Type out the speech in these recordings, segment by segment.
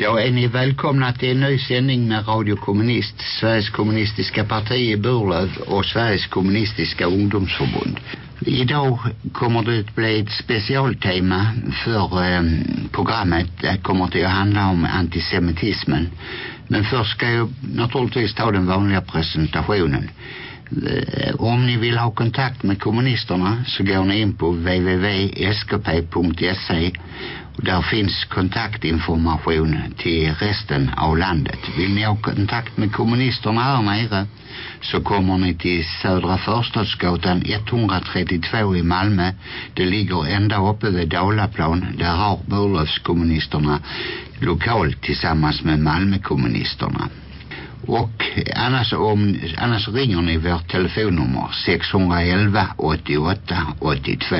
Då är ni välkomna till en ny sändning med Radio Kommunist, Sveriges kommunistiska parti i Burlöv och Sveriges kommunistiska ungdomsförbund. Idag kommer det att bli ett specialtema för eh, programmet. Det kommer till att handla om antisemitismen. Men först ska jag naturligtvis ta den vanliga presentationen. Eh, om ni vill ha kontakt med kommunisterna så går ni in på www.skp.se och där finns kontaktinformation till resten av landet. Vill ni ha kontakt med kommunisterna här nere så kommer ni till Södra Förstadsgatan 132 i Malmö. Det ligger ända uppe vid Dalaplan. Där har Burlövskommunisterna lokalt tillsammans med Malmökommunisterna. Och annars, om, annars ringer ni vårt telefonnummer 611 88 82.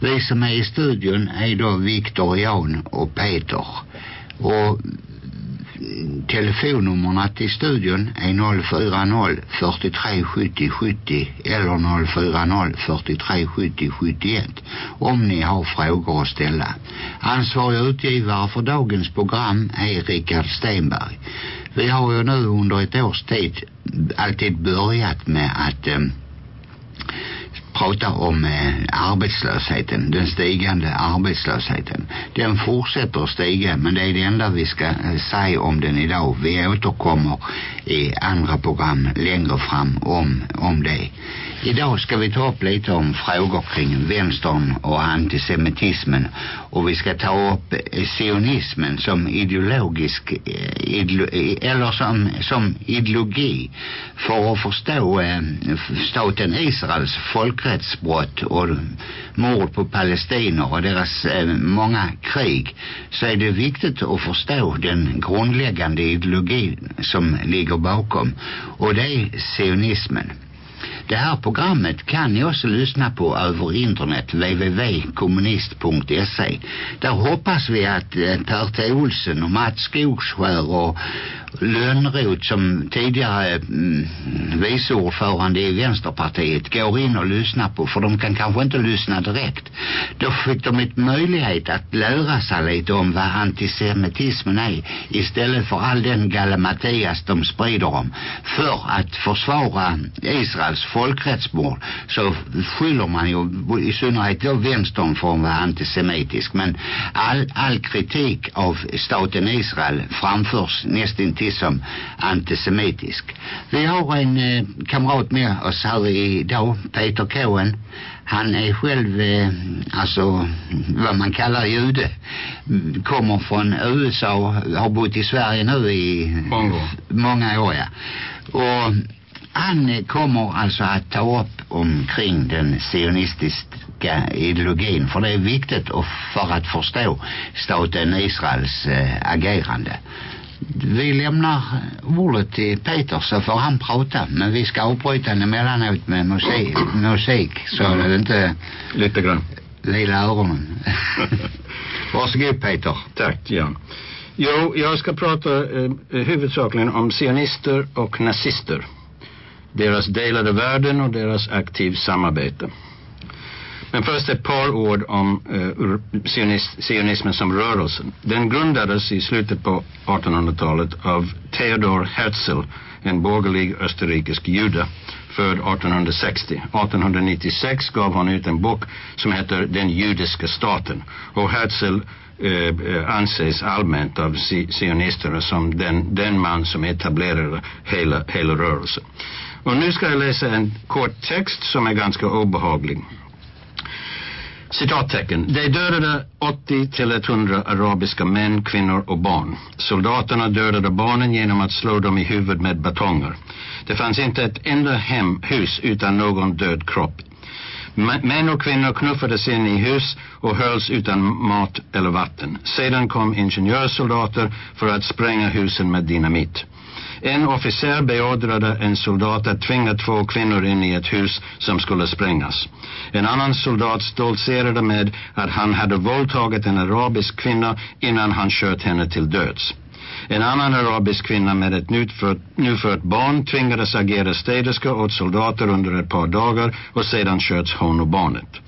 Vi som är i studion är då Viktor, Jan och Peter. Och telefonnummerna till studion är 040 43 70 70 eller 040 43 70 71 om ni har frågor att ställa. Ansvarig utgivare för dagens program är Rickard Stenberg. Vi har ju nu under ett års tid alltid börjat med att eh, pratar om øh, eh, arbetslösheten, den stigande arbetslösheten. Den fortsätter att stiga men det är det enda vi ska eh, øh, säga om den idag. Vi återkommer i andra program längre fram om, om det. Idag ska vi ta upp lite om frågor kring vänstern och antisemitismen och vi ska ta upp øh, sionismen som ideologisk eh, eller som, som ideologi för att förstå eh, staten Israels folkrättsbrott och mord på palestiner och deras eh, många krig så är det viktigt att förstå den grundläggande ideologin som ligger bakom och det är sionismen. Det här programmet kan ni också lyssna på över internet www.kommunist.se. Där hoppas vi att eh, Per T. Olsen och Mats Skogskär och Lönnroth som tidigare mm, vice ordförande i Vänsterpartiet går in och lyssnar på för de kan kanske inte lyssna direkt. Då fick de ett möjlighet att lära sig lite om vad antisemitismen är istället för all den galamatias de sprider om. För att försvara Israels folkrättsmord så skyller man ju i synnerhet då vänstern för att vara antisemitisk men all, all kritik av staten Israel framförs nästan till som antisemitisk. Vi har en eh, kamrat med oss här idag, Peter Cohen. Han är själv eh, alltså vad man kallar jude. Kommer från USA, har bott i Sverige nu i Många. många år. Ja. Och han eh, kommer alltså att ta upp omkring den sionistiska ideologin för det är viktigt för att förstå staten Israels äh, agerande. Vi lämnar ordet till Peter så får han prata men vi ska avbryta den emellanåt med musik, musik så det inte Lite grann. lilla öronen. Varsågod Peter. Tack, Jan. Jo, jag ska prata eh, huvudsakligen om sionister och nazister. Deras delade världen och deras aktiv samarbete. Men först ett par ord om eh, sionismen som rörelse. Den grundades i slutet på 1800-talet av Theodor Herzl, en borgerlig österrikisk jude, född 1860. 1896 gav han ut en bok som heter Den judiska staten. Och Herzl eh, eh anses allmänt av sionisterna som den, den man som etablerade hela, hela rörelsen. Och nu ska jag läsa en kort text som är ganska obehaglig. Citattecken. De dödade 80 till 100 arabiska män, kvinnor och barn. Soldaterna dödade barnen genom att slå dem i huvudet med batonger. Det fanns inte ett enda hem, hus utan någon död kropp. Män och kvinnor knuffades in i hus och hölls utan mat eller vatten. Sedan kom ingenjörssoldater för att spränga husen med dynamit. En officer beordrade en soldat att tvinga två kvinnor in i ett hus som skulle sprängas. En annan soldat stoltserade med att han hade våldtagit en arabisk kvinna innan han sköt henne till döds. En annan arabisk kvinna med ett nyfött, nyfört barn tvingades agera städerska åt soldater under ett par dagar och sedan sköts hon och barnet.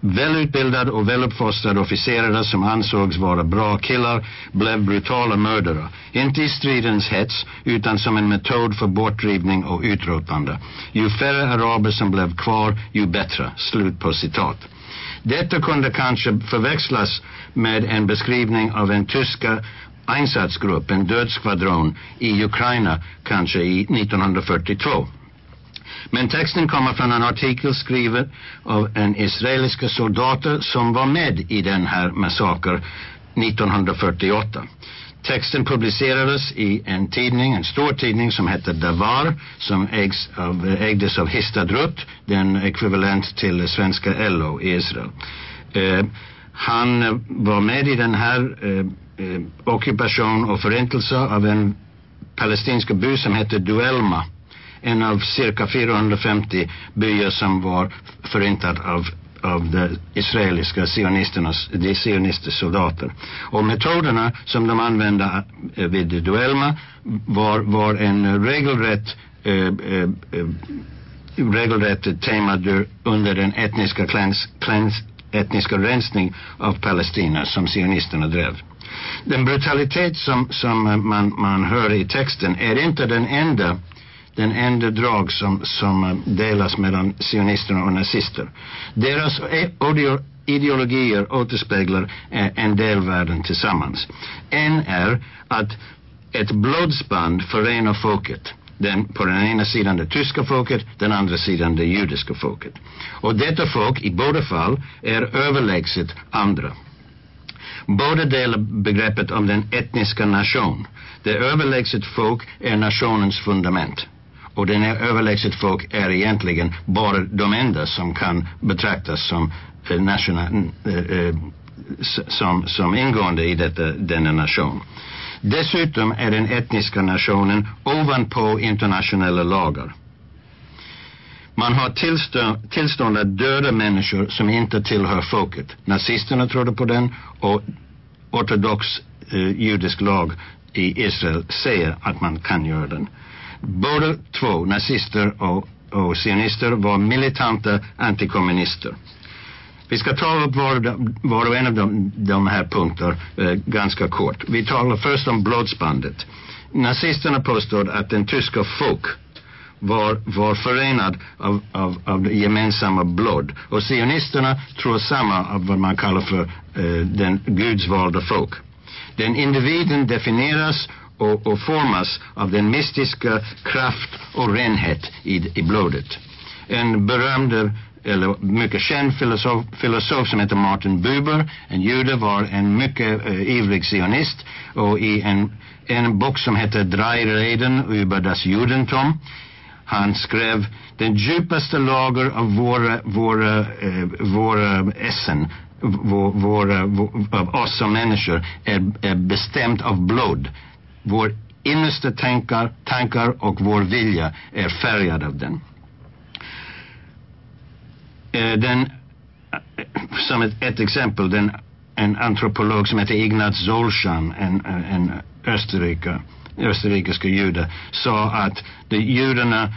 Välutbildade och väluppfostrade officerare som ansågs vara bra killar blev brutala mördare. Inte i stridens hets utan som en metod för bortdrivning och utrotande. Ju färre araber som blev kvar, ju bättre. Slut på citat. Detta kunde kanske förväxlas med en beskrivning av en tyska insatsgrupp, en dödsskvadron i Ukraina, kanske i 1942. Men texten kommer från en artikel skriven av en israeliska soldater som var med i den här massaker 1948. Texten publicerades i en tidning, en stor tidning som hette Davar som ägs av, ägdes av Histadrut, den ekvivalent till svenska LO i Israel. Eh, han var med i den här eh, eh, ockupation och förintelse av en palestinsk by som hette Duelma en av cirka 450 byar som var förintad av av de israeliska sionisternas, de sionistiska soldater. Och metoderna som de använde eh, vid duellerna var, var en regelrätt eh, eh, eh regelrätt tema under den etniska, kläns, kläns, etniska rensning av Palestina som sionisterna drev. Den brutalitet som, som man, man hör i texten är inte den enda den enda drag som, som delas mellan sionisterna och nazister. Deras e- ideologier återspeglar eh, en del världen tillsammans. En är att ett blodsband förenar folket. Den, på den ena sidan det tyska folket, den andra sidan det judiska folket. Och detta folk i båda fall är överlägset andra. Båda delar begreppet om den etniska nation. Det överlägset folk är nationens fundament och den är överlägset folk är egentligen bara de enda som kan betraktas som eh, national, eh, eh, som, som ingående i detta, denna nation. Dessutom är den etniska nationen ovanpå internationella lagar. Man har tillstånd, tillstånd att döda människor som inte tillhör folket. Nazisterna trodde på den och ortodox eh, judisk lag i Israel säger att man kan göra den. Båda två, nazister och, och sionister, var militanta antikommunister. Vi ska ta upp var, var och en av de, de här punkterna eh, ganska kort. Vi talar först om blodsbandet. Nazisterna påstod att den tyska folk var, var förenad av, av, av gemensamma blod. Och sionisterna tror samma av vad man kallar för eh, den gudsvalda folk. Den individen definieras och, och formas av den mystiska kraft och renhet i, i blodet. En berömd eller mycket känd filosof, filosof som heter Martin Buber, en jude, var en mycket uh, ivrig sionist och i en, en bok som heter Drei Reden über das Judentum han skrev den djupaste lager av våra, våra, eh, våra essen vår, våra, vår, av oss som människor är, är bestämt av blod vår innersta tankar, tankar och vår vilja är färgad av den. Eh, den eh, som ett, ett exempel, den, en antropolog som heter Ignaz Zolchan, en, eh, en Österrike, österrikiska jude, sa att de judarna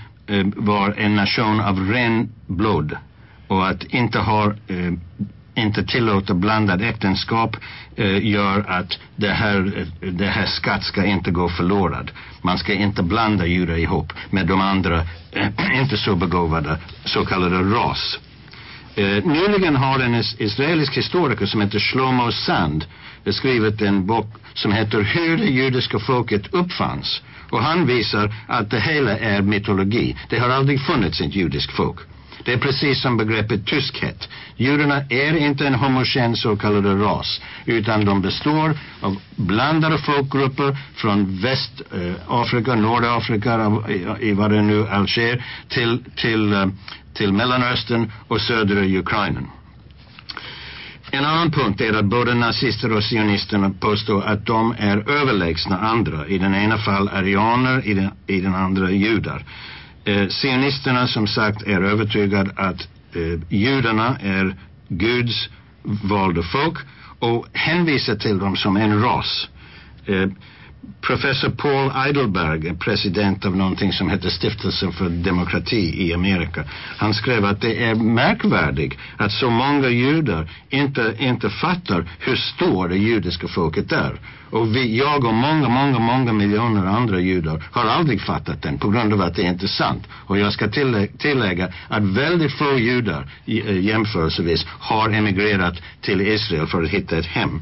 var en nation av ren blod och att inte har eh, inte tillåter blandad äktenskap eh, gör att det här, eh, det här skatt ska inte gå förlorad. Man ska inte blanda judar ihop med de andra eh, inte så begåvade så kallade ras. Eh, nyligen har en israelisk historiker som heter Shlomo Sand skrivit en bok som heter Hur det judiska folket uppfanns. Och han visar att det hela är mytologi. Det har aldrig funnits ett judiskt folk. Det är precis som begreppet tyskhet. Judarna är inte en homogen så kallad ras, utan de består av blandade folkgrupper från Västafrika, eh, Nordafrika, i, i vad det nu Alger, till, till, eh, till Mellanöstern och södra Ukraina. En annan punkt är att både nazister och sionisterna påstår att de är överlägsna andra. I den ena fall arianer, i den, i den andra judar. Eh, sionisterna som sagt är övertygade att eh, judarna är Guds valda folk och hänvisar till dem som en ras. Eh, Professor Paul Eidelberg är president av någonting som heter Stiftelsen för demokrati i Amerika. Han skrev att det är märkvärdigt att så många judar inte, inte fattar hur stor det judiska folket är. Och vi, jag och många, många, många miljoner andra judar har aldrig fattat den på grund av att det är inte sant. Och jag ska tillägga, tillägga att väldigt få judar eh, jämförelsevis har emigrerat till Israel för att hitta ett hem.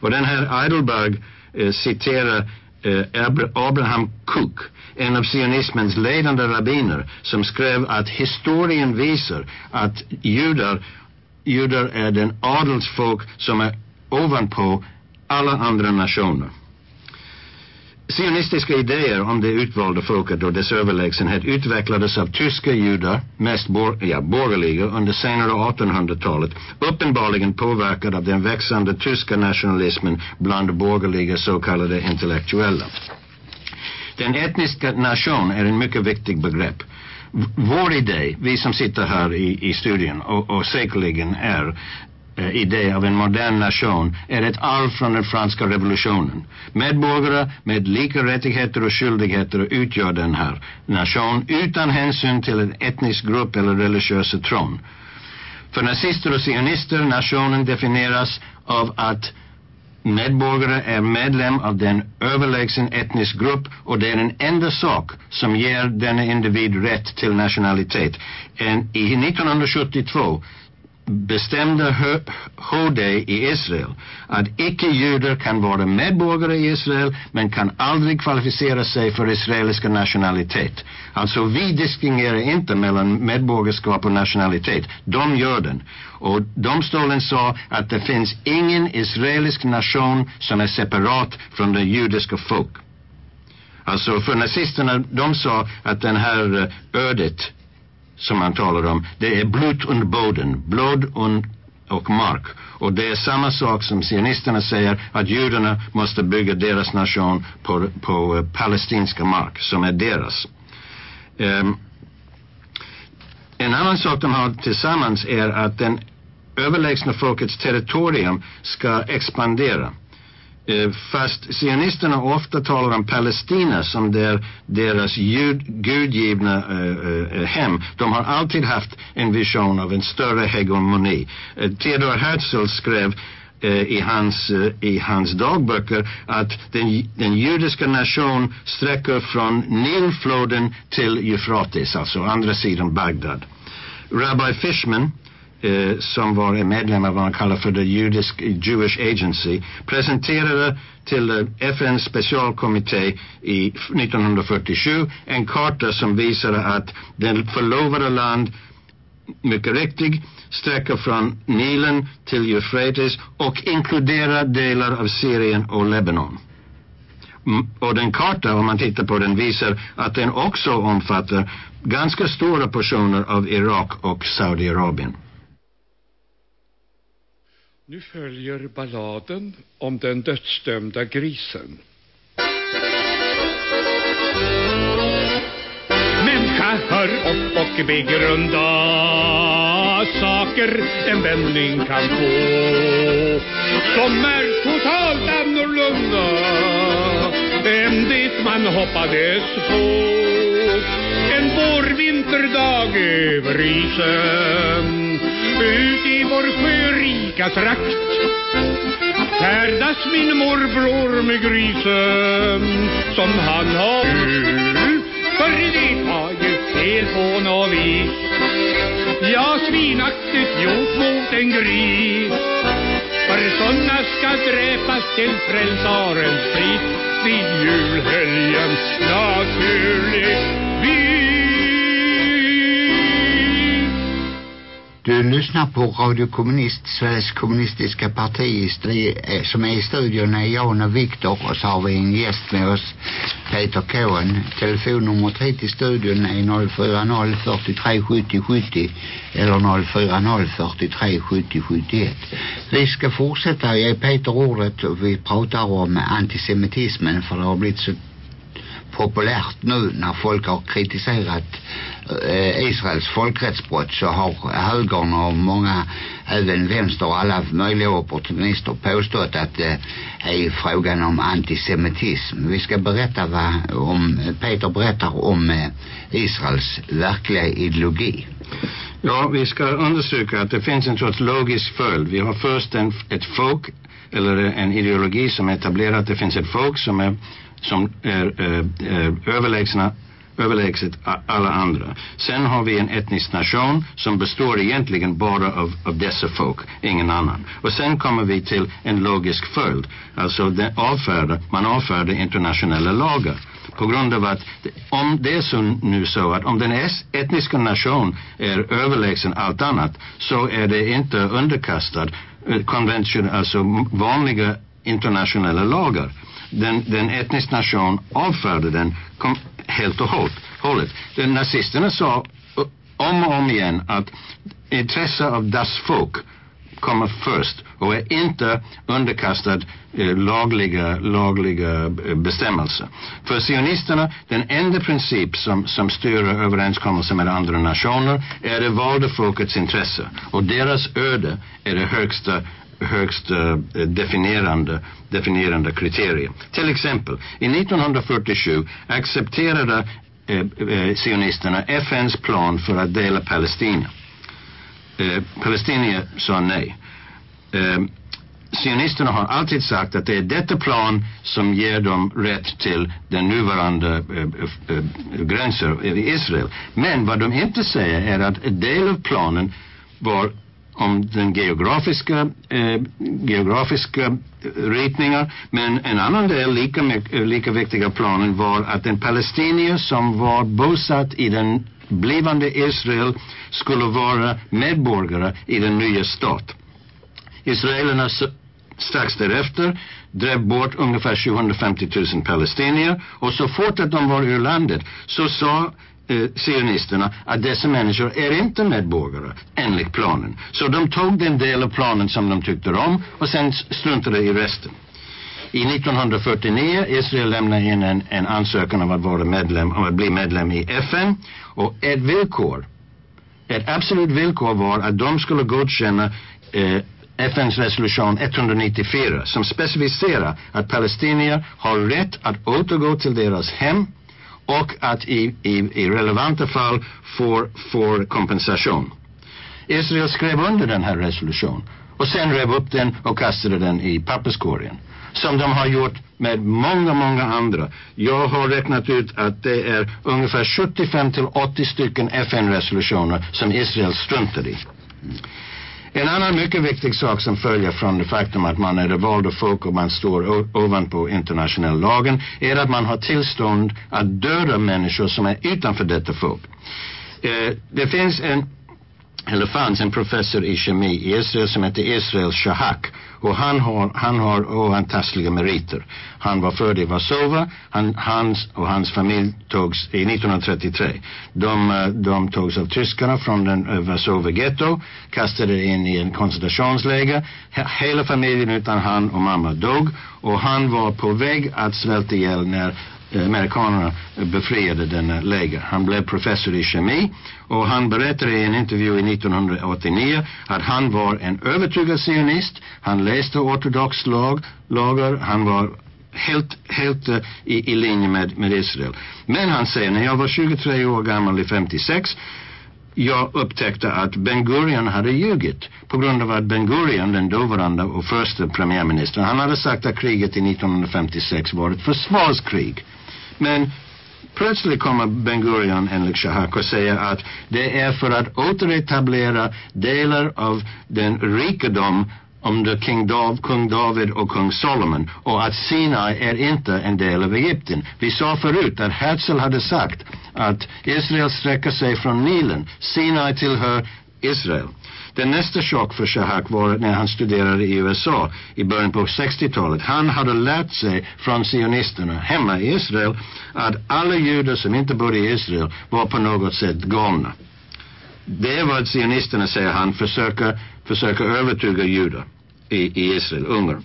Och den här Eidelberg Eh, citerar eh, Abraham Cook, en av sionismens ledande rabbiner, som skrev att historien visar att judar, judar är den adelsfolk som är ovanpå alla andra nationer. Sionistiska idéer om det utvalda folket och dess överlägsenhet utvecklades av tyska judar, mest bor, ja, borgerliga, under senare 1800-talet, uppenbarligen påverkad av den växande tyska nationalismen bland borgerliga så kallade intellektuella. Den etniska nation är en mycket viktig begrepp. Vår idé, vi som sitter här i, i studien och, och säkerligen är Eh, idé av en modern nation är ett arv från den franska revolutionen. Medborgare med lika rättigheter och skyldigheter utgör den här nation utan hänsyn till en etnisk grupp eller religiösa tron. För nazister och sionister nationen definieras av att medborgare är medlem av den överlägsen etnisk grupp och det är den enda sak som ger denna individ rätt till nationalitet. En, I 1972 bestämde HD i Israel att icke-judar kan vara medborgare i Israel men kan aldrig kvalificera sig för israeliska nationalitet. Alltså vi distingerar inte mellan medborgarskap och nationalitet. De gör den. Och domstolen sa att det finns ingen israelisk nation som är separat från det judiska folk. Alltså för nazisterna, de sa att den här eh, ödet som man talar om, det är blod und boden, blod und och mark. Och det är samma sak som sionisterna säger att judarna måste bygga deras nation på, på uh, palestinska mark som är deras. Um, en annan sak de har tillsammans är att den överlägsna folkets territorium ska expandera. Eh, fast sionisterna ofta talar om Palestina som der, deras jud, gudgivna uh, uh, hem. De har alltid haft en vision av en större hegemoni. Uh, Theodor Herzl skrev i hans, i hans dagböcker att den, den judiska nation sträcker från Nilfloden till Eufrates, alltså andra sidan Bagdad. Rabbi Fishman eh, som var en medlem av vad man kallar för the Judisk, Jewish Agency presenterade till FNs specialkommitté i 1947 en karta som visade att den förlovade land mycket riktigt sträcker från Nilen till Euphrates och inkluderar delar av Syrien och Lebanon. Mm, och den karta, om man tittar på den, visar att den också omfattar ganska stora portioner av Irak och Saudiarabien. Nu följer balladen om den dödsdömda grisen. Människa, hör upp och begrunda saker en vändning kan få som är totalt annorlunda än det man hoppades på. En vårvinterdag över isen ut i vår sjörika trakt färdas min morbror med grisen som han har kul för det var ju fel på något vis. Ja, svinaktigt gjort mot en gris för såna ska dräpas till frälsarens pris vid julhelgen naturligt du lyssnar på Radio Kommunist, Sveriges kommunistiska parti eh, som är i studion är Jan och Viktor och så har vi en gäst med oss, Peter Cohen. Telefonnumret hit till studion är 040 43 70 70 eller 040 43 70 71. Vi ska fortsätta ge Peter ordet och vi pratar om antisemitismen för det har blivit så populärt nu när folk har kritiserat eh, øh, Israels folkrättsbrott så har högern och många även vänster och alla möjliga opportunister påstått att det øh, är frågan om antisemitism. Vi ska berätta vad om, Peter berättar om eh, Israels verkliga ideologi. Ja, vi ska undersöka att det finns en sorts logisk följd. Vi har först en, ett folk eller en ideologi som etablerar att det finns ett folk som är, som är, är, är överlägsna överlägset alla andra. Sen har vi en etnisk nation som består egentligen bara av, av dessa folk, ingen annan. Och sen kommer vi till en logisk följd. Alltså den avfärdar, man avfärdar internationella lagar. På grund av att om det är så nu så att om den etniska nation är överlägsen allt annat så är det inte underkastad eh, konvention, alltså vanliga internationella lagar. Den, den etnisk nation avfärdade den kom helt och hållet. Den nazisterna sa om och om igen att intresse av das folk kommer först och är inte underkastad eh, lagliga, lagliga eh, bestämmelser. För sionisterna, den enda princip som, som styr överenskommelser med andra nationer är det valda folkets intresse. Och deras öde är det högsta högst eh, definierande, definierande kriterier. Till exempel, i 1947 accepterade eh, eh, sionisterna FNs plan för att dela Palestina. Eh, Palestinier sa nej. Eh, sionisterna har alltid sagt att det är detta plan som ger dem rätt till den nuvarande eh, eh, eh gränser i Israel. Men vad de inte säger är att en del av planen var om den geografiska, eh, geografiska ritningar. Men en annan del, lika, lika viktiga planen var att en palestinier som var bosatt i den blivande Israel skulle vara medborgare i den nya stat. Israelerna strax därefter drev bort ungefär 750 000 palestinier och så fort att de var ur landet så sa eh, sionisterna att dessa människor är inte medborgare enligt planen. Så de tog den del av planen som de tyckte om och sen struntade i resten. I 1949 Israel lämnade in en, en ansökan om att vara medlem, om att bli medlem i FN och ett villkor, ett absolut villkor var att de skulle godkänna eh, FNs resolution 194 som specificerar att palestinier har rätt att återgå till deras hem och att i, i, i relevanta fall får, får kompensation. Israel skrev under den här resolutionen och sen rev upp den och kastade den i papperskorgen. Som de har gjort med många, många andra. Jag har räknat ut att det är ungefär 75 till 80 stycken FN-resolutioner som Israel struntade i. En annan mycket viktig sak som följer från det faktum att man är det valda folk och man står ovanpå internationell lagen är att man har tillstånd att döda människor som är utanför detta folk. Eh, det finns en eller fanns en professor i kemi i Israel som heter Israel Shahak och han har, han har oantastliga meriter. Han var född i Varsova, han, hans och hans familj togs i 1933. De, eh, de togs av tyskarna från den uh, Varsova ghetto, kastade in i en koncentrationsläger. Hela familjen utan han och mamma dog och han var på väg att svälta ihjäl när Eh, amerikanerna befriade denna läger. Han blev professor i kemi och han berättade i en intervju i 1989 att han var en övertygad sionist. Han läste ortodox lag, lagar. Han var helt, helt uh, i, i linje med, med Israel. Men han säger, när jag var 23 år gammal i 56 jag upptäckte att Ben Gurion hade ljugit på grund av att Ben Gurion, den dåvarande och första premiärministern, han hade sagt att kriget i 1956 var ett försvarskrig. Men plötsligt kommer Ben Gurion enligt Shahak och säger att det är för att återetablera delar av den rikedom under King Dav, kung David och kung Solomon och att Sinai är inte en del av Egypten. Vi sa förut att Herzl hade sagt att Israel sträcker sig från Nilen. Sinai tillhör Israel. Den nästa chock för Shahak var när han studerade i USA i början på 60-talet. Han hade lärt sig från sionisterna hemma i Israel att alla judar som inte bodde i Israel var på något sätt galna. Det är vad sionisterna, säger han, försöker, försöker övertyga judar i, i Israel, Ungern.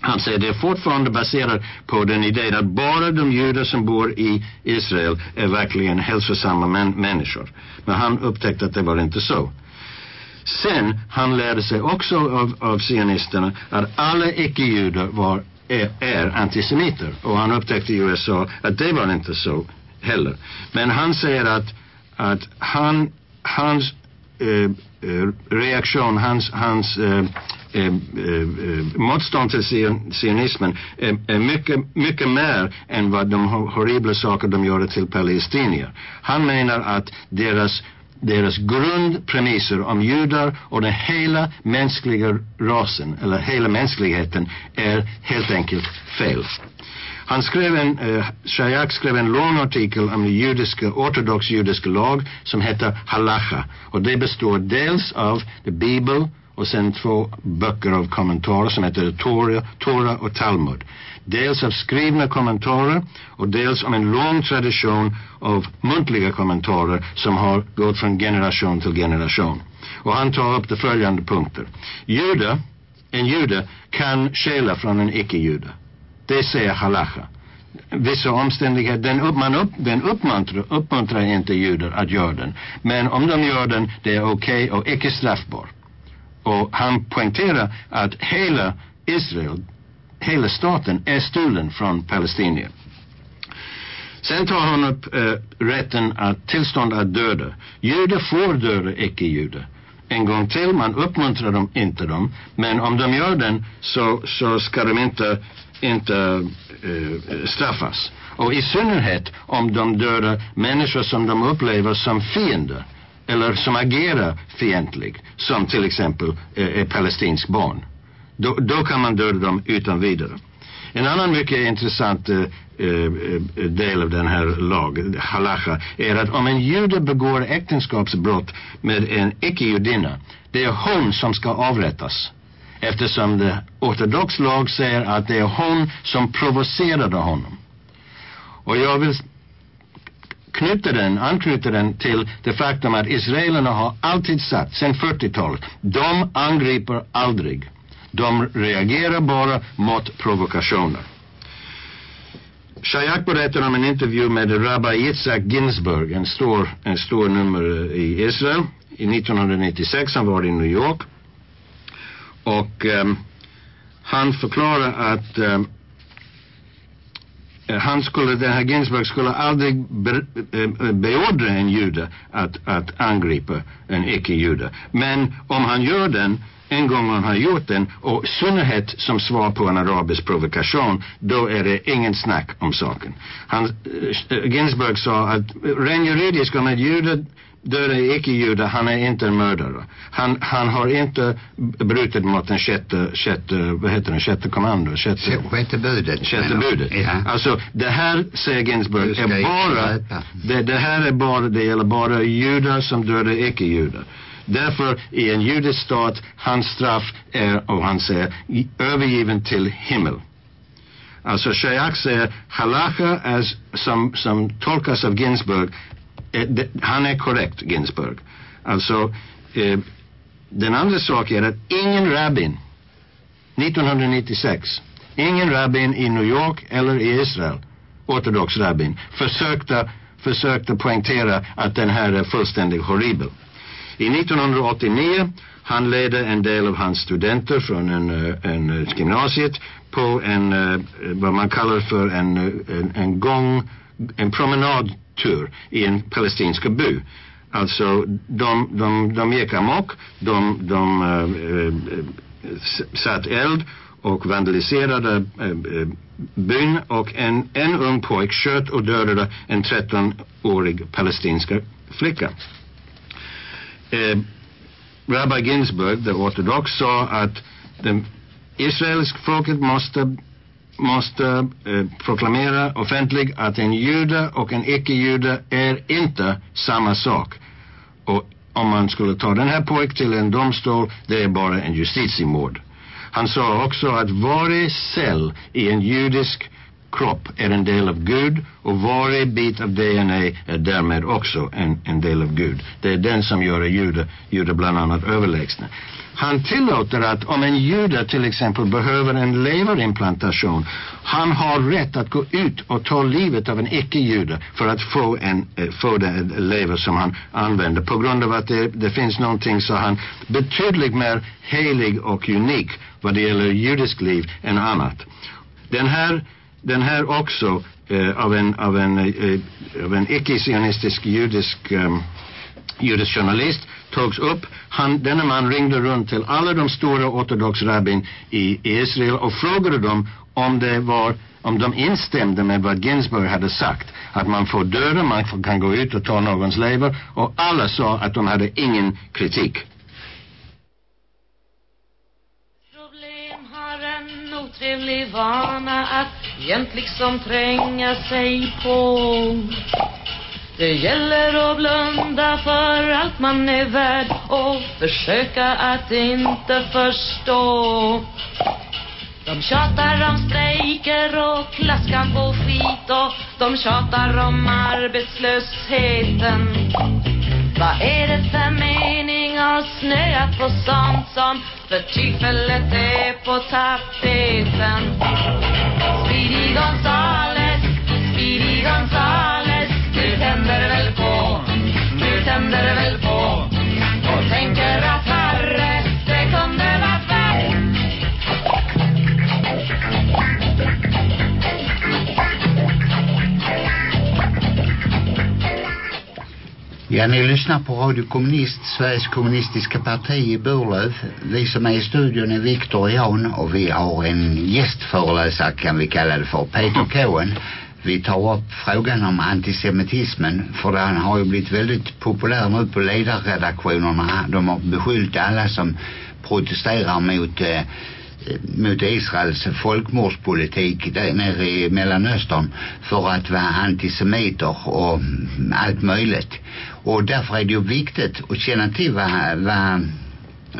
Han säger det är fortfarande baserat på den idén att bara de judar som bor i Israel är verkligen hälsosamma män, människor. Men han upptäckte att det var inte så. Sen han lärde sig också av, av sionisterna att alla icke-judar var, är, är antisemiter. Och han upptäckte i USA att det var inte så heller. Men han säger att, att han, hans eh, eh reaktion, hans, hans eh, eh, eh motstånd till sionismen är, är mycket, mycket mer än vad de horribla saker de gjorde till palestinier. Han menar att deras deras grundpremisser om judar och den hela mänskliga rasen, eller hela mänskligheten, är helt enkelt fel. Han skrev en, eh, Shayak skrev en lång artikel om den judiska, ortodox judiska lag som heter Halacha. Och det består dels av Bibeln och sen två böcker av kommentarer som heter Torah, Torah och Talmud. Dels av skrivna kommentarer och dels om en lång tradition av muntliga kommentarer som har gått från generation till generation. Och han tar upp de följande punkter. Jude, en jude kan stjäla från en icke-jude. Det säger halacha. Vissa omständigheter, den, upp, man upp, den uppmuntrar, uppmuntrar inte judar att göra den. Men om de gör den, det är okej okay och icke straffbart. Och han poängterar att hela Israel, hela staten är stulen från palestinier. Sen tar han upp eh, rätten att tillstånd att döda. Judar får döda icke-judar. En gång till, man uppmuntrar dem inte dem. Men om de gör den så, så ska de inte inte eh, straffas. Och i synnerhet om de dödar människor som de upplever som fiender eller som agerar fientligt, som till exempel eh, palestinsk barn. Då, då kan man döda dem utan vidare. En annan mycket intressant eh, eh, del av den här lagen, halacha, är att om en jude begår äktenskapsbrott med en icke-judinna, det är hon som ska avrättas eftersom det ortodox lag säger att det är hon som provocerade honom. Och jag vill knyter den, anknyter den till det faktum att israelerna har alltid sagt, sedan 40-talet, de angriper aldrig. De reagerar bara mot provokationer. Shayak berättar om en intervju med Rabbi Yitzhak Ginsburg, en stor, en stor nummer eh, i Israel. I 1996, han var i New York. Och um, han förklarar att um, Eh, han skulle, den här Ginsberg skulle aldrig be, eh, beordra en jude att, att angripa en icke-jude. Men om han gör den en gång han har gjort den och i synnerhet som svar på en arabisk provokation då är det ingen snack om saken. Han, eh, äh, Ginsberg sa att rent juridiskt om en jude dödar icke-judar, han är inte en mördare. Han, han har inte brutit mot den sjätte, sjätte, vad heter den, sjätte kommando? Sjätte, sjätte budet. Sjätte budet. Ja. Alltså, det här, säger Ginsburg, är bara, det, det här är bara, det gäller bara judar som dödar icke-judar. Därför i en judisk stat, hans straff är, och han säger, övergiven till himmel. Alltså Shayak säger, halacha är, som, som tolkas av Ginsburg, Eh, han är korrekt, Ginsburg. Alltså, eh, den andra saken är att ingen rabbin 1996, ingen rabbin i New York eller i Israel, ortodox rabbin, försökte, försökte poängtera att den här är fullständigt horribel. I 1989 han ledde en del av hans studenter från en, eh, en eh, gymnasiet på en, vad man kallar för en, en, en gång, en promenadtur i en palestinsk by. Alltså de, de, de gick amok, de, de äh, satt eld och vandaliserade äh, byn och en, en ung pojk sköt och dödade en 13-årig palestinsk flicka. Eh, Rabbi Ginsburg, den ortodox, sa att det israeliska folket måste måste eh, proklamera offentligt att en jude och en icke-jude är inte samma sak. Och om man skulle ta den här pojken till en domstol, det är bara en justitiemord. Han sa också att varje cell i en judisk kropp är en del av Gud och varje bit av DNA är därmed också en, en del av Gud. Det är den som gör jude, jude bland annat överlägsna. Han tillåter att om en jude till exempel behöver en leverimplantation, han har rätt att gå ut och ta livet av en icke-jude för att få, en, eh, få den eh, lever som han använder. På grund av att det, det finns någonting så han betydligt mer helig och unik vad det gäller judisk liv än annat. Den här, den här också eh, av en, av en, eh, av en icke-sionistisk judisk um, judisk journalist togs upp. Han, denna man ringde runt till alla de stora ortodoxrabbin i Israel och frågade dem om det var om de instämde med vad Ginsburg hade sagt. Att man får döda, man kan gå ut och ta någons lever. Och alla sa att de hade ingen kritik. Problem har en otrevlig vana att jämt liksom tränga sig på. Det gäller att blunda för allt man är värd och försöka att inte förstå. De tjatar om strejker och klasskamp och skit och de tjatar om arbetslösheten. Vad är det för mening att snöa på sånt som för tillfället är på tapeten? Speedy Gonzales, Speedy Gonzales, tänder väl på och tänker att herre, det kunde varit värre. Ja, ni lyssnar på Radio Kommunist, Sveriges kommunistiska parti i Burlöf. Vi som är i studion är Viktor och Jan och vi har en gästföreläsare kan vi kalla det för, Peter Cohen. Vi tar upp frågan om antisemitismen för den har ju blivit väldigt populär nu på ledarredaktionerna. De har beskyllt alla som protesterar mot eh, mot Israels folkmordspolitik där nere i Mellanöstern för att vara antisemiter och allt möjligt. Och därför är det ju viktigt att känna till vad, vad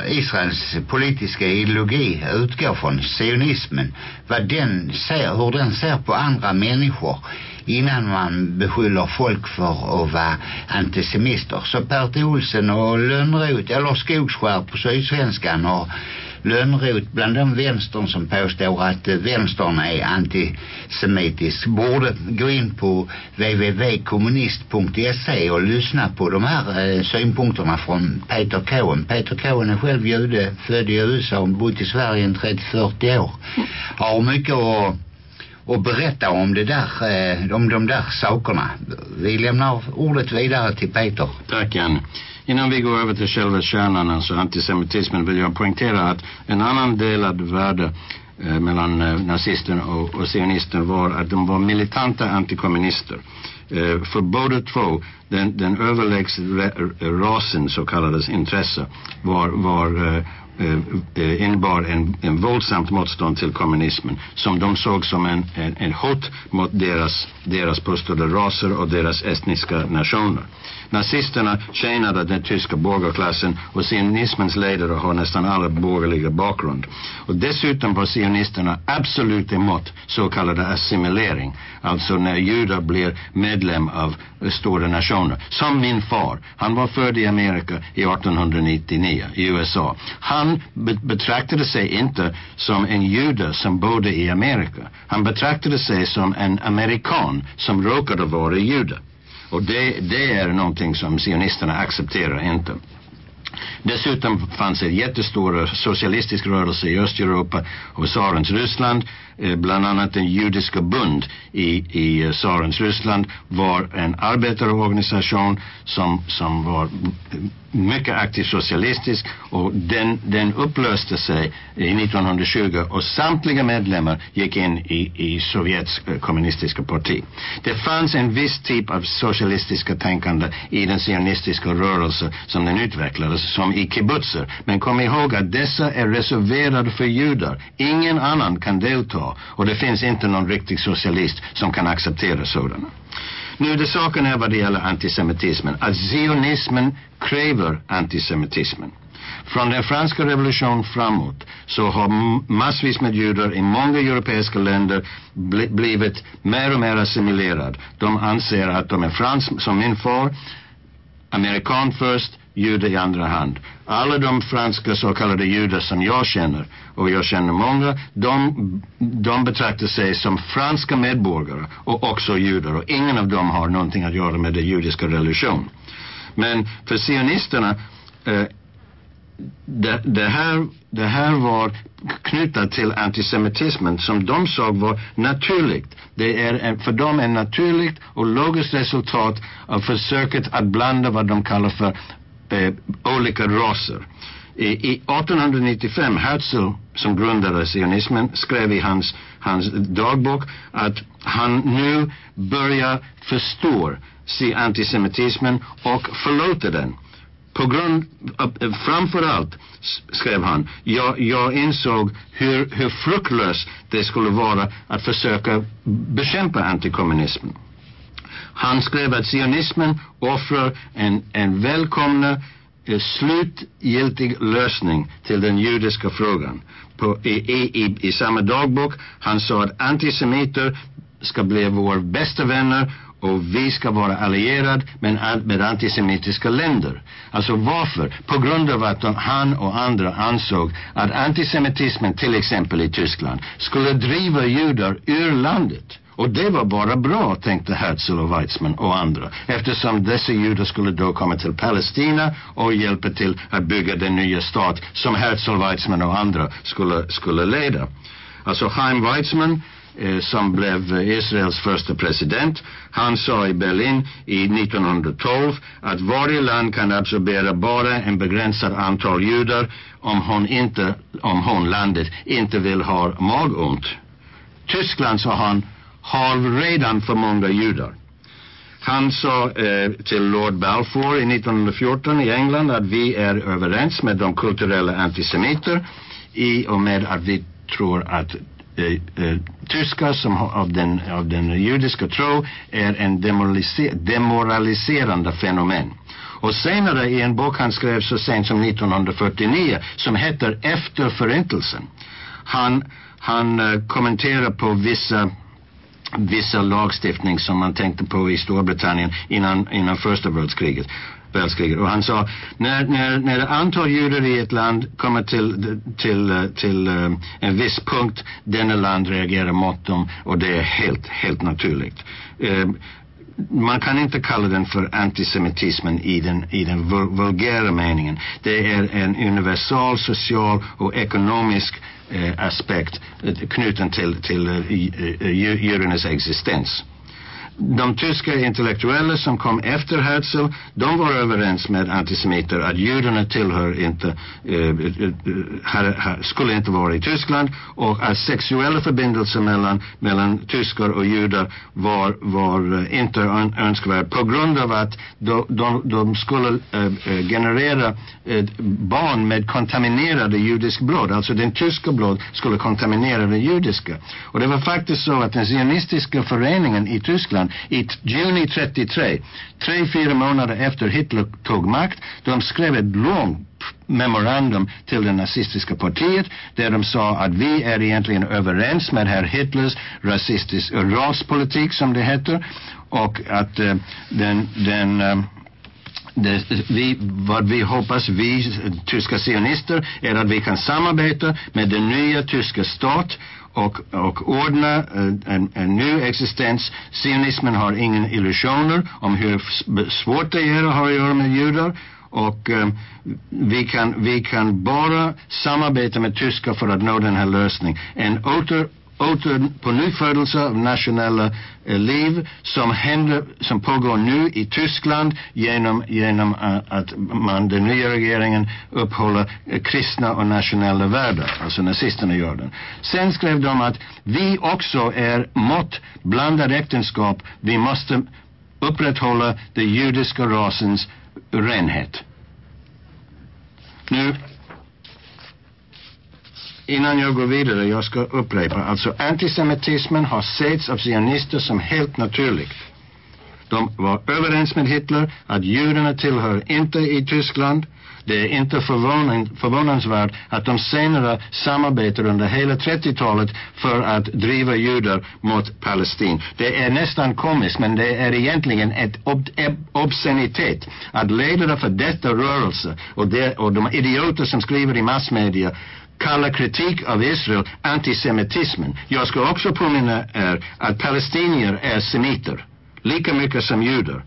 Israels politiska ideologi utgår från, sionismen, vad den ser, hur den ser på andra människor innan man beskyller folk för att vara antisemister. Så Bert Olsen och Lönnroth, eller Skogsskär på Sydsvenskan och Lönnroth bland de vänstern som påstår att vänstern är antisemitisk borde gå in på www.kommunist.se och lyssna på de här eh, synpunkterna från Peter Cohen. Peter Cohen är själv jude, född i USA och bott i Sverige i 30-40 år. Har mycket att och berätta om det där, eh, om de där sakerna. Vi lämnar ordet vidare till Peter. Tack Jan. Innan vi går över till själva kärnan, alltså antisemitismen, vill jag poängtera att en annan delad värde eh, mellan eh, nazister och, och sionister var att de var militanta antikommunister. Eh, för båda två, den, den överlägsna rasen så kallades intresse var, var eh, eh, eh, innebar en, en våldsamt motstånd till kommunismen som de såg som en, en, en hot mot deras, deras påstådda raser och deras estniska nationer. Nazisterna tjänade den tyska borgarklassen och sionismens ledare har nästan alla borgerliga bakgrund. Och dessutom var sionisterna absolut emot så kallade assimilering. Alltså när judar blir medlem av stora nationer. Som min far. Han var född i Amerika i 1899 i USA. Han betraktade sig inte som en jude som bodde i Amerika. Han betraktade sig som en amerikan som råkade vara jude. Och det, det är någonting som sionisterna accepterar inte. Dessutom fanns en jättestor socialistisk rörelse i Östeuropa och Tsarens Ryssland. Eh, bland annat den judiska bund i, i eh, Tsarens Ryssland var en arbetarorganisation som, som var mycket aktivt socialistisk och den, den upplöste sig i 1920 och samtliga medlemmar gick in i, i Sovjets eh, kommunistiska parti. Det fanns en viss typ av socialistiska tänkande i den sionistiska rörelsen som den utvecklades som i kibbutzer. Men kom ihåg att dessa är reserverade för judar. Ingen annan kan delta och det finns inte någon riktig socialist som kan acceptera sådana. Nu det saken är vad det gäller antisemitismen. Att zionismen kräver antisemitismen. Från den franska revolutionen framåt så har massvis med judar i många europeiska länder bl blivit mer och mer assimilerad. De anser att de är frans som min far, amerikan först, judar i andra hand. Alla de franska så kallade judar som jag känner, och jag känner många, de, de betraktar sig som franska medborgare och också judar och ingen av dem har någonting att göra med den judiska religion. Men för sionisterna eh, det, det, här, det här var knutet till antisemitismen som de såg var naturligt. Det är en, för dem en naturligt och logiskt resultat av försöket att blanda vad de kallar för eh, olika raser. I, I 1895, Herzl, som grundade sionismen, skrev i hans, hans dagbok att han nu börjar förstå antisemitismen och förlåta den på grund eh, av, framförallt skrev han, jag, jag insåg hur, hur fruktlöst det skulle vara att försöka bekämpa antikommunismen. Han skrev att sionismen offrar en, en välkomna eh, slutgiltig lösning till den judiska frågan. På, i, i, i, I samma dagbok han sa att antisemiter ska bli våra bästa vänner och vi ska vara allierad med, med antisemitiska länder. Alltså varför? På grund av att de, han och andra ansåg att antisemitismen till exempel i Tyskland skulle driva judar ur landet. Och det var bara bra, tänkte Herzl och Weizmann och andra. Eftersom dessa judar skulle då komma till Palestina och hjälpa till att bygga den nya stat som Herzl, Weizmann och andra skulle, skulle leda. Alltså Chaim Weizmann eh, som blev Israels första president. Han sa i Berlin i 1912 att varje land kan absorbera bara en begränsad antal judar om hon, inte, om hon landet inte vill ha magont. Tyskland, sa han, har redan för många judar. Han sa eh, till Lord Balfour i 1914 i England att vi är överens med de kulturella antisemiter i och med att vi tror att eh, eh, tyskar som av den, av den judiska tro är en demoraliser, demoraliserande fenomen. Och senare i en bok han skrev så sent som 1949 som heter Efter förintelsen. Han, han eh, kommenterar på vissa vissa lagstiftning som man tänkte på i Storbritannien innan, innan första världskriget världskriget. Och han sa, när, när, när antal judar i ett land kommer till, till, till uh, en viss punkt, denna land reagerar mot dem och det är helt, helt naturligt. Eh, man kan inte kalla den för antisemitismen i den, i den vulgära meningen. Det är en universal social och ekonomisk Eh, aspekt eh, knuten till, till eh, djurens existens de tyska intellektuella som kom efter Herzl, de var överens med antisemiter att judarna tillhör inte, eh, eh, eh här, skulle inte vara i Tyskland och att sexuella förbindelser mellan, mellan tyskar och judar var, var eh, inte önskvärd på grund av att de, de, de skulle eh, generera eh, barn med kontaminerade judisk blod, alltså den tyska blod skulle kontaminera det judiska. Och det var faktiskt så att den zionistiska föreningen i Tyskland i juni 33, tre, fyra månader efter Hitler tog makt, de skrev ett långt memorandum till det nazistiska partiet där de sa att vi är egentligen överens med herr Hitlers rasistisk raspolitik som det heter och att uh, den, den uh, det, vi, vad vi hoppas, vi tyska sionister, är att vi kan samarbeta med den nya tyska stat och, och ordna eh, en, en ny existens. Sionismen har ingen illusioner om hur svårt det är att ha att göra med judar. Och eh, vi, kan, vi kan bara samarbeta med tyskar för att nå den här lösningen. En åter, åter på nyfödelse av nationella eh, liv som, händer, som pågår nu i Tyskland genom, genom uh, att man, den nya regeringen upphåller uh, kristna och nationella värden, alltså nazisterna gör den. Sen skrev de att vi också är mot blandade äktenskap, vi måste upprätthålla den judiska rasens renhet. Nu innan jag går vidare, jag ska upprepa. Alltså antisemitismen har setts av zionister som helt naturligt. De var överens med Hitler att judarna tillhör inte i Tyskland. Det är inte förvånan, förvånansvärt att de senare samarbetar under hela 30-talet för att driva judar mot Palestin. Det är nästan komiskt men det är egentligen ett ob obscenitet att ledare för detta rörelse och, det, och de idioter som skriver i massmedia kallar kritik av Israel antisemitismen. Jag ska också påminna er att palestinier är semiter, lika mycket som judar.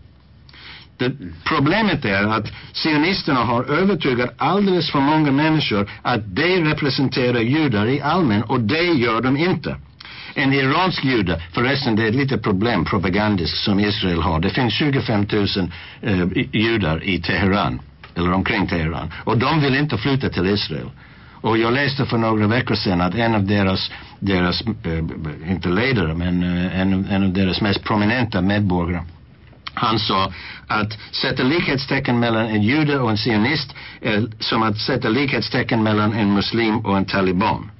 Det, problemet är att sionisterna har övertygat alldeles för många människor att de representerar judar i allmän och det gör de inte. En iransk jude, förresten det är ett litet problem propagandiskt som Israel har. Det finns 25 000 eh, judar i Teheran, eller omkring Teheran. Och de vill inte flytta till Israel. Och jag läste för några veckor sedan att en av deras, deras eh, inte ledare, men eh, en, en av deras mest prominenta medborgare han sa att sätta likhetstecken mellan en jude och en sionist är som att sätta likhetstecken mellan en muslim och en taliban.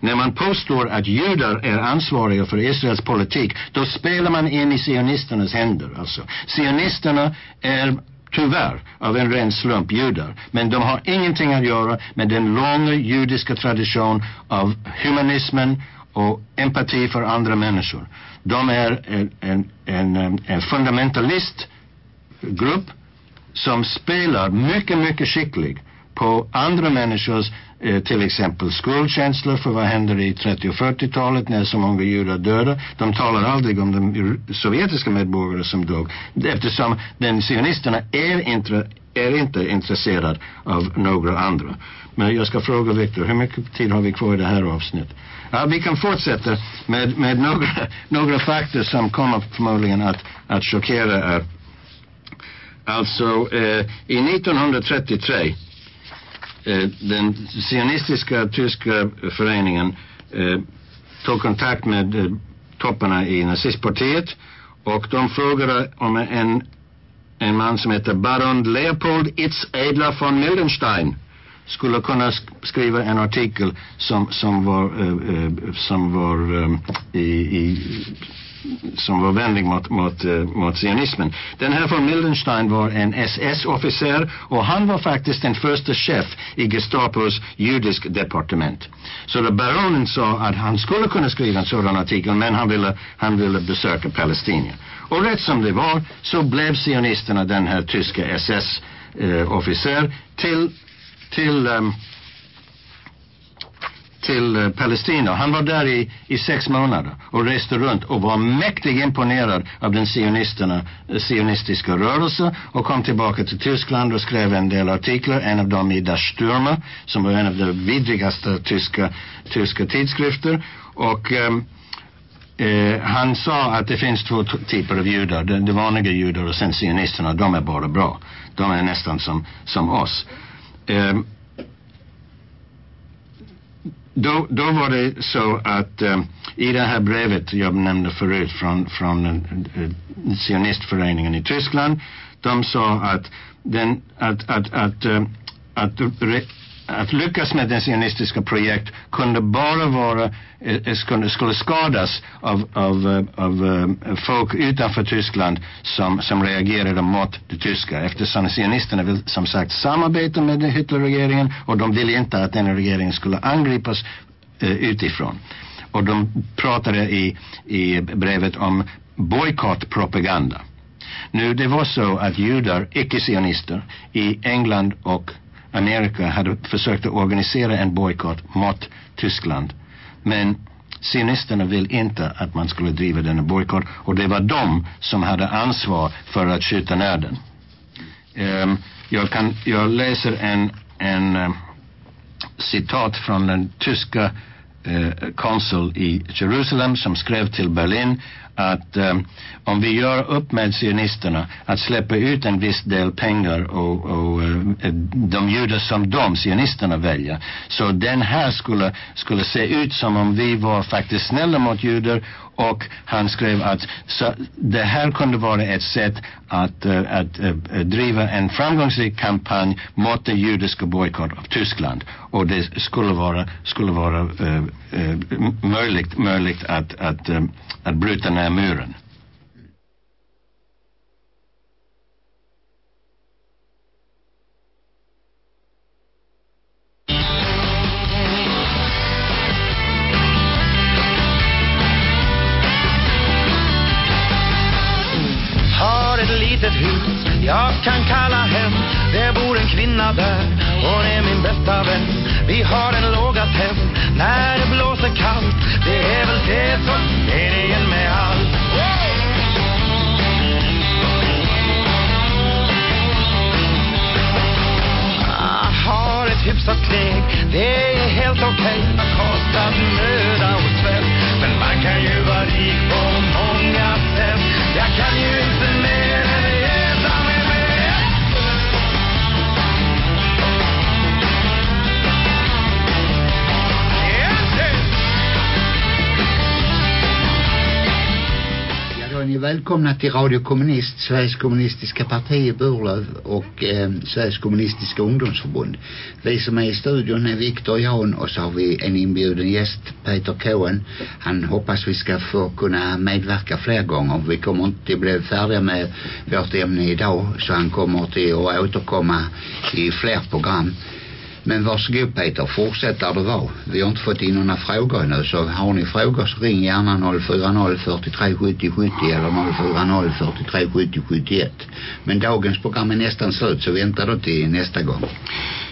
När man påstår att judar är ansvariga för Israels politik, då spelar man in i sionisternas händer. Alltså, sionisterna är tyvärr av en ren slump judar. Men de har ingenting att göra med den långa judiska tradition av humanismen och empati för andra människor. De är en, en, en, en fundamentalistgrupp som spelar mycket, mycket skickligt på andra människors eh, till exempel skuldkänslor för vad händer i 30 och 40-talet när så många judar döda. De talar aldrig om de sovjetiska medborgare som dog eftersom den sionisterna är inte, är inte intresserad av några andra. Men jag ska fråga Viktor, hur mycket tid har vi kvar i det här avsnittet? Ja, vi kan fortsätta med, med några, några fakta som kommer förmodligen att, att chockera er. Alltså, eh, i 1933 Eh, den sionistiska tyska föreningen eh, tog kontakt med eh, topparna i nazistpartiet och de frågade om en, en man som heter Baron Leopold Itz Edler von Mildenstein skulle kunna skriva en artikel som, som var, eh, eh, som var eh, i, i som var vänlig mot, mot, eh, mot sionismen. Den här von Mildenstein var en SS-officer och han var faktiskt den första chef i Gestapos judisk departement. Så då baronen sa att han skulle kunna skriva en sådan artikel men han ville, han ville besöka Palestina. Och rätt som det var så blev sionisterna den här tyska SS-officer eh, till till, um, till eh, Palestina. Han var där i, i sex månader och reste runt och var mäktigt imponerad av den sionisterna, eh, sionistiska rörelsen och kom tillbaka till Tyskland och skrev en del artiklar, en av dem i Der Stürmer som var en av de vidrigaste tyska, tyska tidskrifter och um, Eh, han sa att det finns två typer av judar. De, de vanliga judar och sen sionisterna, de är bara bra. De är nästan som, som oss. Eh, då, då var det så att eh, i det här brevet jag nämnde förut från, från eh, sionistföreningen i Tyskland, de sa att, den, att, att, att, eh, att, att, att att lyckas med det sionistiska projekt kunde bara vara, eh, eh, skulle, skulle skadas av, av, eh, av folk utanför Tyskland som, som reagerade mot det tyska eftersom sionisterna vill som sagt samarbeta med den Hitlerregeringen och de ville inte att den regeringen skulle angripas utifrån. Och de pratade i, i brevet om bojkottpropaganda. Nu det var så att judar, icke-sionister i England och Amerika hade försökt att organisera en bojkott mot Tyskland. Men sionisterna vill inte att man skulle driva denna bojkott och det var de som hade ansvar för att skjuta ner den. Um, ehm, jag, kan, jag läser en, en um, citat från den tyska Eh, konsul i Jerusalem som skrev till Berlin att um, om vi gör upp med sionisterna att släppa ut en viss del pengar och, och uh, de judar som de, sionisterna, väljer. Så den här skulle, skulle se ut som om vi var faktiskt snälla mot judar och han skrev att så det här kunde vara ett sätt att, uh, att uh, driva en framgångsrik kampanj mot den judiska bojkott av Tyskland och det skulle vara, skulle vara uh, uh, möjligt, möjligt att, att, uh, att bryta ner muren. Jag kan kalla hem. Det bor en kvinna där, hon är min bästa vän. Vi har en låga hem när det blåser kallt. Det är väl det som är meningen med allt. Jag har ett hyfsat kläg, välkomna till Radio Kommunist, Sveriges kommunistiska parti i Burlöv och eh, Sveriges kommunistiska ungdomsförbund. Vi som är i studion är Viktor Jan och så har vi en inbjuden gäst, Peter Cohen. Han hoppas vi ska få kunna medverka fler gånger. Vi kommer inte att bli färdiga med vårt ämne idag så han kommer till att återkomma i fler program. Men varsågod Peter, fortsätt där du var. Vi har inte fått in några frågor ännu så har ni frågor så ring gärna 040 43 70 70 eller 040 43 70 71. Men dagens program är nästan slut så vänta då till nästa gång.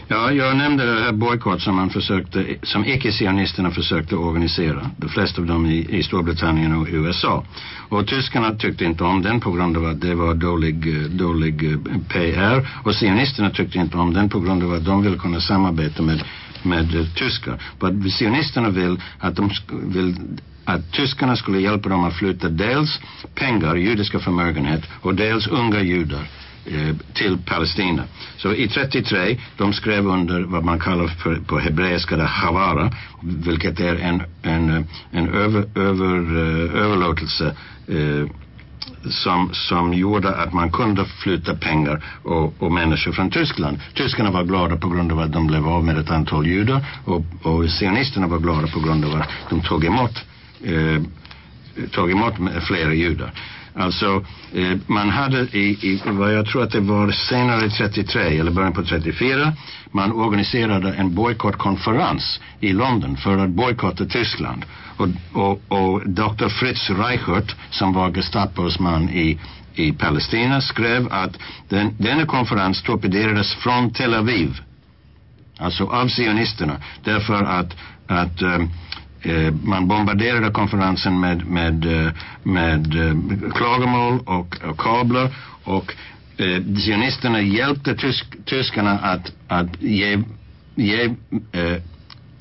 Ja, jag nämnde det här bojkott som man försökte, som icke-sionisterna försökte organisera. De flesta av dem i, i Storbritannien och USA. Och tyskarna tyckte inte om den på grund av att det var dålig, dålig eh, PR. Och sionisterna tyckte inte om den på grund av att de ville kunna samarbeta med, med uh, tyskar. Men sionisterna vill att de vill att tyskarna skulle hjälpa dem att flytta dels pengar, judiska förmögenhet och dels unga judar Eh, till Palestina. Så i 33 de skrev under vad man kallar för, på hebreiska det Havara, vilket är en, en, en över, över, eh, överlåtelse eh, som, som gjorde att man kunde flytta pengar och, och människor från Tyskland. Tyskarna var glada på grund av att de blev av med ett antal judar och, och sionisterna var glada på grund av att de tog emot, eh, tog emot flera judar. Alltså, eh, man hade i, i, vad jag tror att det var senare 33 eller början på 34, man organiserade en bojkottkonferens i London för att bojkotta Tyskland. Och, och, och Dr. Fritz Reichert, som var Gestapos man i, i Palestina, skrev att den, denna konferens torpederades från Tel Aviv. Alltså av sionisterna. Därför att, att um, Eh, Eh, man bombarderade konferensen med, med, eh, med, med klagomål och, och kablar och eh, sionisterna hjälpte tysk, tyskarna att, att ge, ge, eh,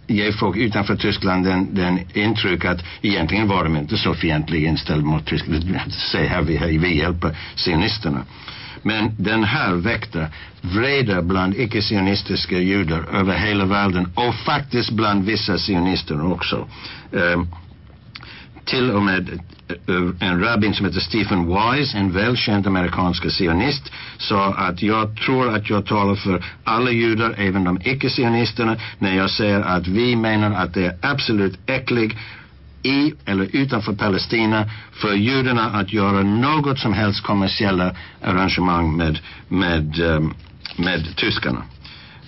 ge folk utanför Tyskland den, den intryck att egentligen var de inte så fientligt inställda mot Tyskland. Säg här, vi, vi hjälper sionisterna. Men den här väckte vrede bland icke-sionistiska judar över hela världen och faktiskt bland vissa sionister också. Um, till och med eh, en rabbin som heter Stephen Wise, en välkänd amerikansk sionist, sa att jag tror att jag talar för alla judar, även de icke-sionisterna, när jag säger att vi menar att det är absolut äckligt i eller utanför Palestina för judarna att göra något som helst kommersiella arrangemang med, med, ehm, med tyskarna.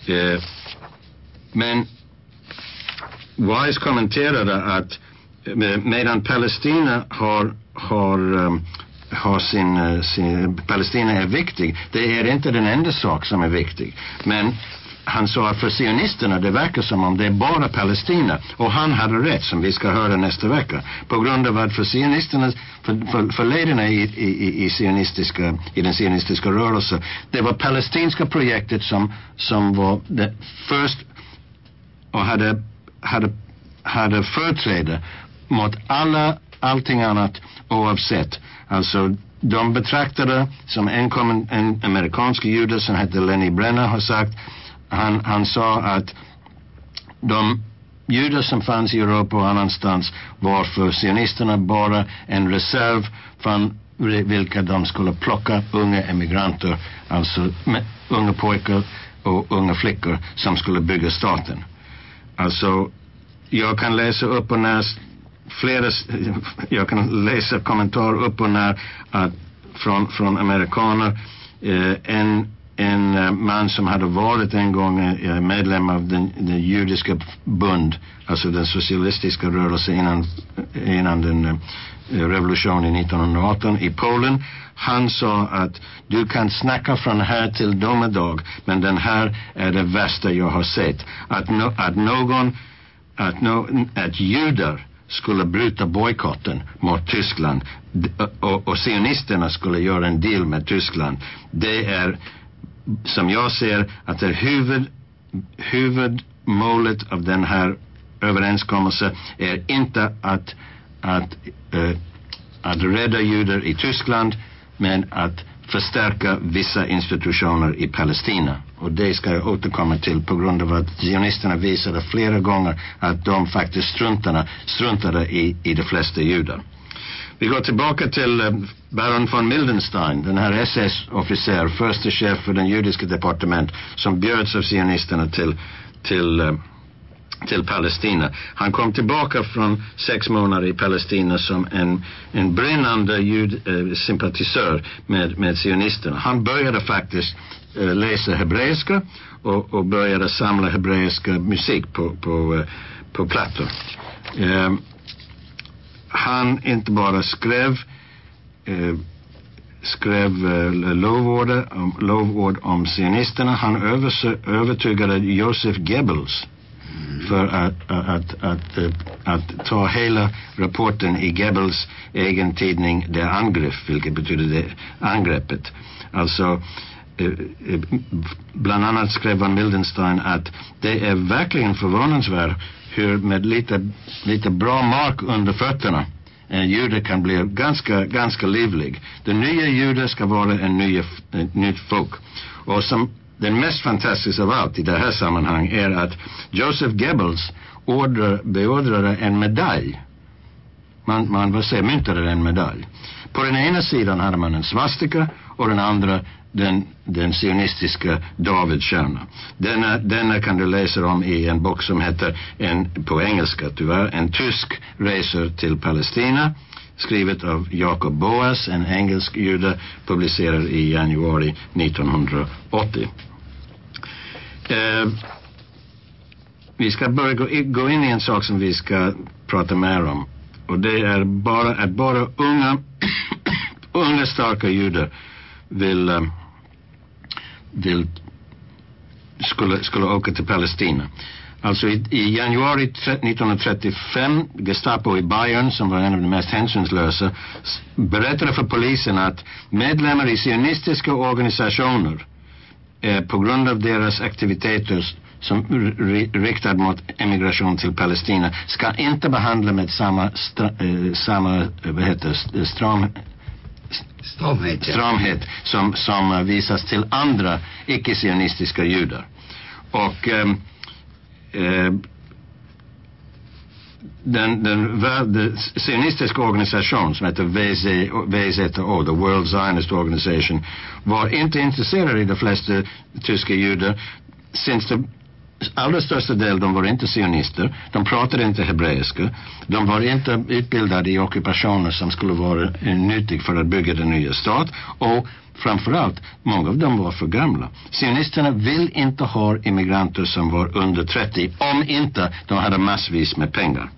Eh, men Wise kommenterade att eh, medan Palestina har, har, ehm, har sin, eh, sin, Palestina är viktig, det är inte den enda sak som är viktig. Men han sa att för sionisterna det verkar som om det är bara Palestina. Och han hade rätt som vi ska höra nästa vecka. På grund av att för sionisterna för, för, för ledarna i, i, i, sionistiska, i den sionistiska rörelsen det var palestinska projektet som, som var det först och hade, hade, hade företräde mot alla, allting annat oavsett. Alltså de betraktade som en, en amerikansk jude som hette Lenny Brenner har sagt han, han sa att de judar som fanns i Europa och annanstans var för sionisterna bara en reserv från vilka de skulle plocka unga emigranter, alltså unga pojkar och unga flickor som skulle bygga staten. Alltså, jag kan läsa upp och när flera, jag kan läsa kommentarer upp och när att, från, från amerikaner. Eh, en en eh, man som hade varit en gång eh, medlem av den, den judiska bund, alltså den socialistiska rörelsen innan, innan den eh, revolutionen 1918 i Polen. Han sa att du kan snacka från här till domedag men den här är det värsta jag har sett. Att, no, att någon, att, no, att judar skulle bryta bojkotten mot Tyskland och, och, och sionisterna skulle göra en deal med Tyskland. Det är som jag ser att det är huvud, huvudmålet av den här överenskommelsen är inte att, att, eh, att rädda judar i Tyskland men att förstärka vissa institutioner i Palestina. Och det ska jag återkomma till på grund av att zionisterna visade flera gånger att de faktiskt struntade, struntade i, i de flesta judar. Vi går tillbaka till eh, baron von Mildenstein, den här SS-officer, första chef för den judiska departement som bjöds av sionisterna till, till, eh, till Palestina. Han kom tillbaka från sex månader i Palestina som en, en brinnande judsympatisör eh, med, med sionisterna. Han började faktiskt eh, läsa hebreiska och, och började samla hebreiska musik på, på, på plattor. Eh, han inte bara skrev eh, skrev eh, lovord, om, lovord om sionisterna. Han övertygade Joseph Goebbels för att, att, att, att, att ta hela rapporten i Goebbels egen tidning Det angrepp, vilket betyder det angreppet. Alltså eh, eh, bland annat skrev van Mildenstein att det är verkligen förvånansvärt hur med lite, lite bra mark under fötterna en jude kan bli ganska, ganska livlig. Den nya juden ska vara en nya, ett nytt folk. Och som den mest fantastiska av allt i det här sammanhanget är att Joseph Goebbels order, beordrade en medalj. Man, man vad säger, myntade en medalj. På den ena sidan hade man en svastika och den andra den, den sionistiska Davidstjärna. Denna, denna kan du läsa om i en bok som heter, en, på engelska tyvärr, En tysk reser till Palestina skrivet av Jacob Boas, en engelsk jude, publicerad i januari 1980. Eh, vi ska börja gå, gå in i en sak som vi ska prata mer om. Och det är bara att bara unga, unga starka judar vill, vill eh, skulle, skulle åka till Palestina. Alltså i, i januari 1935, Gestapo i Bayern, som var en av de mest hänsynslösa, berättade för polisen att medlemmar i sionistiska organisationer eh, på grund av deras aktiviteter som riktad mot emigration till Palestina ska inte behandla med samma, stra, eh, samma eh, vad heter eh, stram, Stramhet. Ja. stramhet som, som visas till andra icke-sionistiska judar. Och eh, eh, den, den, den sionistiska organisation som heter VZ, VZO, The World Zionist Organization, var inte intresserad i de flesta tyska judar. Since the allra största del de var inte sionister. De pratade inte hebreiska. De var inte utbildade i ockupationer som skulle vara eh, nyttig för att bygga den nya stat. Och framförallt, många av dem var för gamla. Sionisterna vill inte ha immigranter som var under 30 om inte de hade massvis med pengar.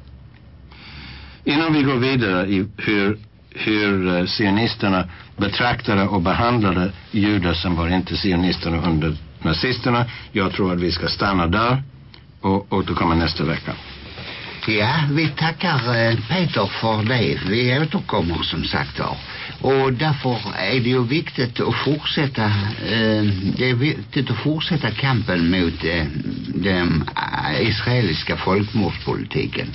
Innan vi går vidare i hur, hur eh, sionisterna betraktade och behandlade judar som var inte sionisterna under nazisterna. Jag tror att vi ska stanna där och återkomma nästa vecka. Ja, vi tackar eh, Peter för det. Vi återkommer som sagt var. Och därför är det ju viktigt att fortsätta eh, det är viktigt att fortsätta kampen mot eh, den eh, israeliska folkmordspolitiken.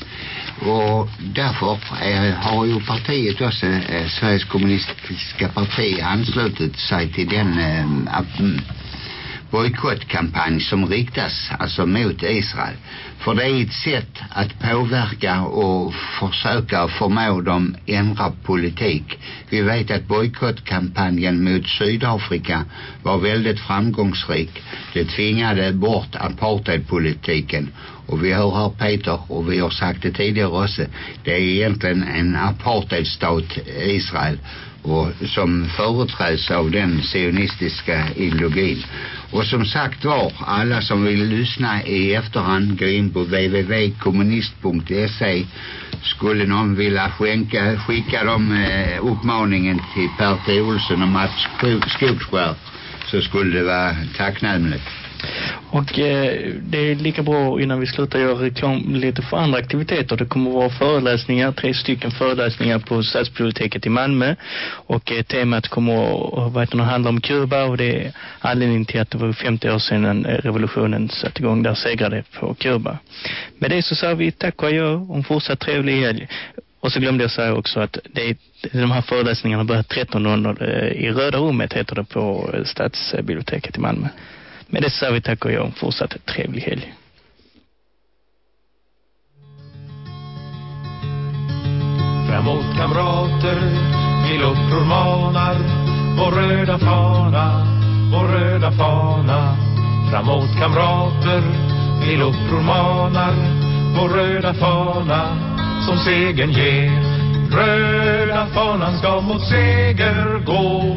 Och därför eh, har ju partiet också, eh, Sveriges kommunistiska parti, anslutit sig till den eh, bojkottkampanj som riktas alltså mot Israel. För det är ett sätt att påverka och försöka förmå dem ändra politik. Vi vet att bojkottkampanjen mot Sydafrika var väldigt framgångsrik. Det tvingade bort apartheidpolitiken. Och vi hör här Peter och vi har sagt det tidigare också. Det är egentligen en apartheidstat Israel och som företräds av den sionistiska ideologin. Och som sagt var, alla som vill lyssna i efterhand, gå in på www.kommunist.se skulle någon vilja skänka, skicka dem eh, uppmaningen till Per T. Olsson och Mats Skogskär så skulle det vara tacknämligt. Och eh, det är lika bra innan vi slutar göra reklam lite för andra aktiviteter. Det kommer att vara föreläsningar, tre stycken föreläsningar på Stadsbiblioteket i Malmö. Och eh, temat kommer att, eh, att handla om Kuba och det är anledningen till att det var 50 år sedan eh, revolutionen satte igång där segrade på Kuba. Med det så säger vi tack och adjö och en fortsatt trevlig helg. Och så glömde jag säga också att det är, de här föreläsningarna börjar 13.00 eh, i Röda rummet heter det på Stadsbiblioteket i Malmö. Med det säger vi tack och jag fortsatt trevlig helg. Framåt kamrater, till uppror manar Vår röda fana, vår röda fana. Framåt kamrater, till uppror manar Vår röda fana. Som segern ger Röda fanan ska mot seger gå.